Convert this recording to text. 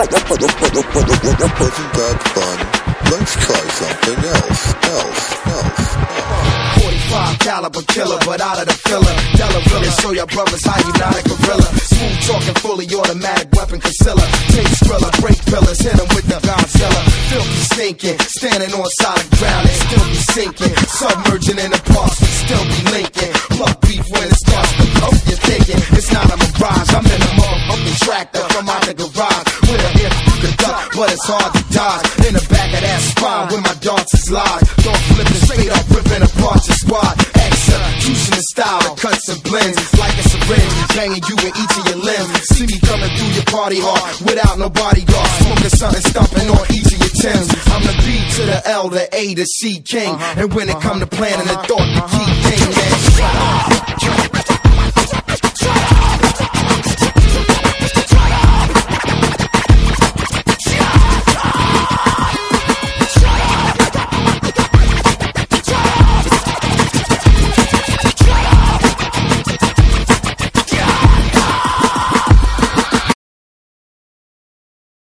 Let's try something else, else, else. 45 caliber killer, but out of the filler. Della show your brothers how you not a gorilla. Smooth talking, fully automatic weapon concealer. Take thriller, break pillars, hit with the Godzilla. Filthy stinking, standing on solid ground still be sinking. Submerging in the past, still be linking. Plug beef when. It's not a mirage, I'm in motherfucking tractor from out the garage. With a if you can duck, but it's hard to dodge. In the back of that spine where my darts is lodged. Don't flip flipping straight up, ripping apart your squad. Execution in style cuts and blends it's like a syringe, banging you in each of your limbs. See me coming through your party hard without no bodyguard, smoking something, stomping on each of your Timbs. I'm the B to the L, the A, the C king, uh-huh. and when it come to planning the uh-huh. thought, the key thing, uh-huh. man.